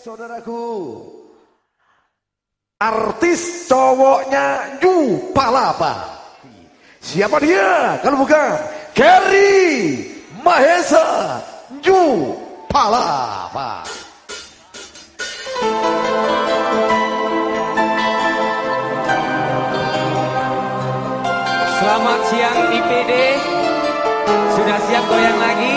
saudaraku. Artis cowoknya Yu Palapa. Siapa dia? Kalau bukan Gary Mahesa Yu Palapa. Selamat siang IPD Sudah siap goyang lagi?